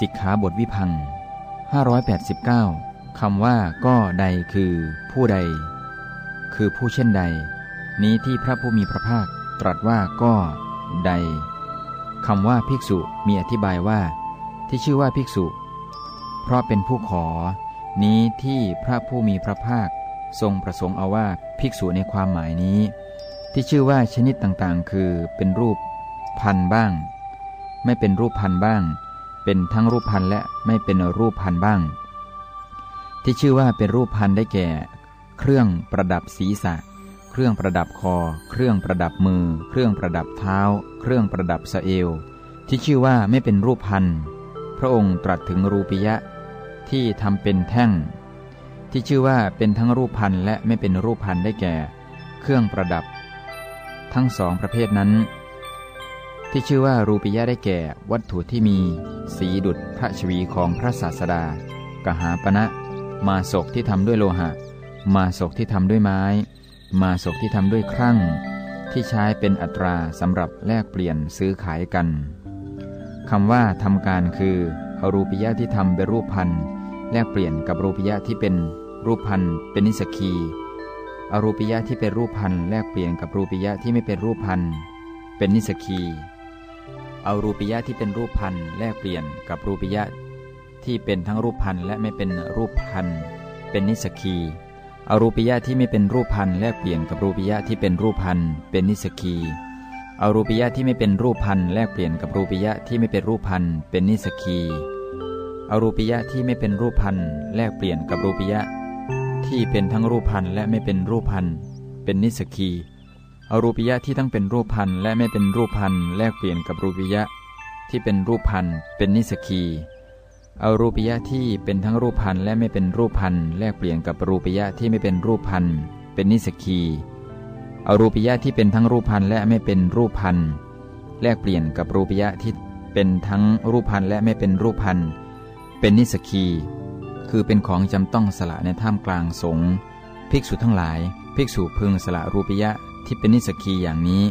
สิกขาบทวิพัง589คำว่าก็ใดคือผู้ใด คือผู้เช่นใด นี้ที่พระผู้มีพระภาคตรัสว่าก็ใดคำว่าภิกษุมีอธิบายว่า ที่ชื่อว่าภิกษุ เพราะเป็นผู้ขอ นี้ที่พระผู้มีพระภาคทรงประสงค์เอาว่าภิกษุในความหมายนี้ ที่ชื่อว่าชนิดต่างๆ คือเป็นรูปพันบ้าง ไม่เป็นรูปพันบ้าง เป็นทั้งรูปพันและไม่เป็นรูปพันบ้าง ที่ชื่อว่าเป็นรูปพันได้แก่ เครื่องประดับศีรษะ เครื่องประดับคอ เครื่องประดับมือ เครื่องประดับเท้า เครื่องประดับสะเอว ที่ชื่อว่าไม่เป็นรูปพันพระองค์ตรัสถึงรูปิยะ ที่ทำเป็นแท่ง ที่ชื่อว่าเป็นทั้งรูปพันและไม่เป็นรูปพันได้แก่ เครื่องประดับ ทั้งสองประเภทนั้น ที่ชื่อว่ารูปิยะได้แก่ วัตถุที่มี สีดุดพระชวีของพระศาสดา กหาปณะมาศกที่ทำด้วยโลหะ มาศกที่ทำด้วยไม้ มาศกที่ทำด้วยครั่ง ที่ใช้เป็นอัตราสำหรับแลกเปลี่ยนซื้อขายกันคำว่าทำการคืออรูปิยะที่ทำเป็นรูปพันธ์แลกเปลี่ยนกับรูปิยะที่เป็นรูปพันธ์เป็นนิสกีอรูปิยะที่เป็นรูปพันธ์แลกเปลี่ยนกับรูปิยะที่ไม่เป็นรูปพันธ์เป็นนิสกี เอารูปิยะที่เป็นรูปพันธ์แลกเปลี่ยนกับรูปิยะที่เป็นทั้งรูปพันธ์และไม่เป็นรูปพันธ์เป็นนิสกีอารูปิยะที่ไม่เป็นรูปพันธ์แลกเปลี่ยนกับรูปิยะที่เป็นรูปพันธ์เป็นนิสกีเอารูปิยะที่ไม่เป็นรูปพันธ์แลกเปลี่ยนกับรูปิยะที่ไม่เป็นรูปพันธ์เป็นนิสกีเอารูปิยะที่ไม่เป็นรูปพันธ์แลกเปลี่ยนกับรูปิยะที่เป็นทั้งรูปพันธ์และไม่เป็นรูปพันธ์เป็นนิสกี อารูปิยะที่ทั้งเป็นรูปพันธ์และไม่เป็นรูปพันธ์แลกเปลี่ยนกับรูปิยะที่เป็นรูปพันธ์เป็นนิสกีเอารูปิยะที่เป็นทั้งรูปพันธ์และไม่เป็นรูปพันธ์แลกเปลี่ยนกับรูปิยะที่ไม่เป็นรูปพันธ์เป็นนิสกีเอารูปิยะที่เป็นทั้งรูปพันธ์และไม่เป็นรูปพันธ์แลกเปลี่ยนกับรูปิยะที่เป็นทั้งรูปพันธ์และไม่เป็นรูปพันธ์เป็นนิสกีคือเป็นของจำต้องสละในท่ามกลางสงฆ์ภิกษุทั้งหลาย ภิกษุพึงสละรูปิยะ ที่เป็นนิสกีอย่างนี้